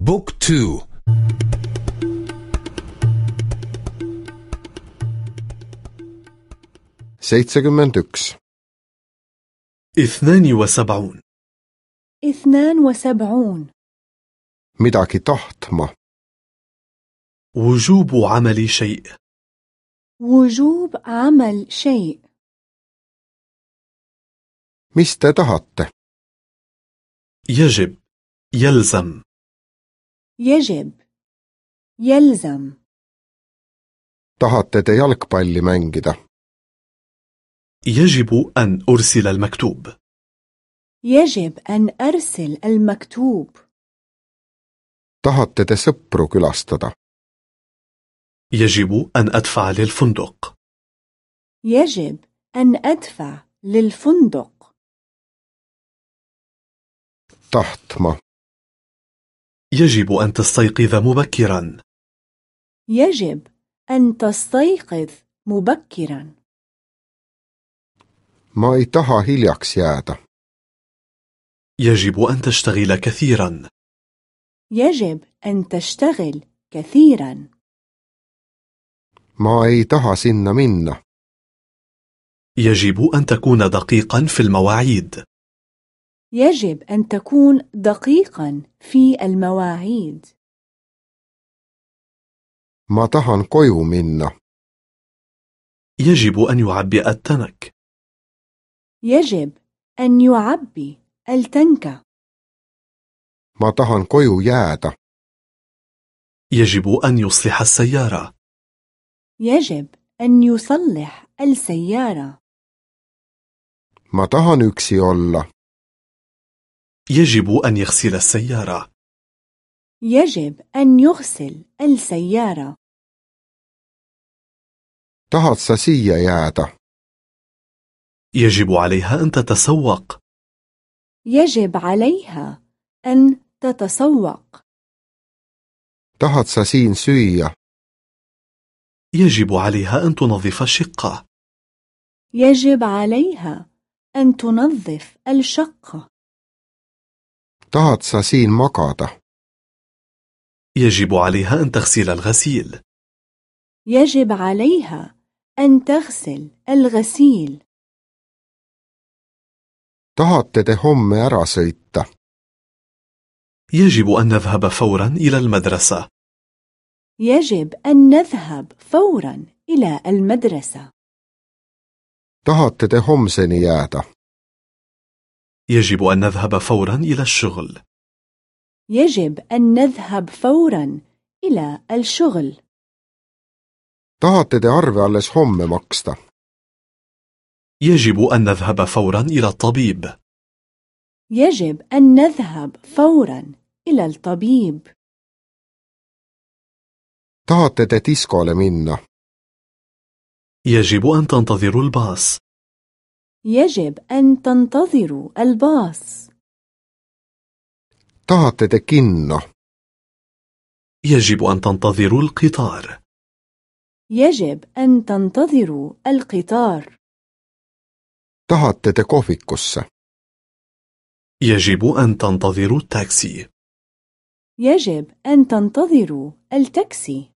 بوك تو. seitsekümmend üks اثنان وسبعون. اثنان وسبعون. midagi tahtma وجوب عمل شيء. وجوب عمل شيء. tahate يجب. يلزم. يجب. يلزم. tahate te jalgpalli mängida يجب أن أرسل المكتوب. يجب أن أرسل المكتوب. tahate te sõpru külastada يجب أن أدفع للفندق. يجب أن أدفع للفندق. tahtma يجب أن تستيقظ مبكرا. يجب أن تستيقظ مبكرا. ma ei taha hiljaks يجب أن تشتغل كثيرا. يجب أن تشتغل كثيرا. ei taha sinna minna يجب أن تكون دقيقا في المواعيد. يجب أن تكون دقيقا في المواعيد. ma tahan koju minna يجب أن يعبئ التنك. يجب أن يعبي التنك. ma tahan koju jääda يجب أن يصلح السيارة. يجب أن يصلح السيارة. ma tahan üksi olla يجب أن يغسل السيارة. يجب أن يغسل السيارة. siia jääda يجب عليها أن تتسوق. يجب عليها أن تتسوق. sa siin süüa يجب عليها أن تنظف الشقة. يجب عليها أن تنظف الشقة. Tahad sa siin magada? يجب عليها أن تغسل الغسيل. يجب عليها أن تغسل الغسيل. Tahate te homme ära sõita? يجب أن نذهب فورا إلى المدرسة. يجب أن نذهب فورا إلى المدرسة. Tahate te homseni jääda? يجب أن نذهب فورا إلى الشغل. يجب أن نذهب فورا إلى الشغل. Tahate te arve alles homme maksta? يجب أن نذهب فورا إلى الطبيب. يجب أن نذهب فورا إلى الطبيب. Tahate te diskole minna? يجب أن تنتظر الباص. يجب أن تنتظروا الباص. tahate te kinno يجب أن تنتظر القطار. يجب أن تنتظروا القطار. tahate te kohvikusse يجب أن تنتظر التاكسي. يجب أن تنتظروا التاكسي.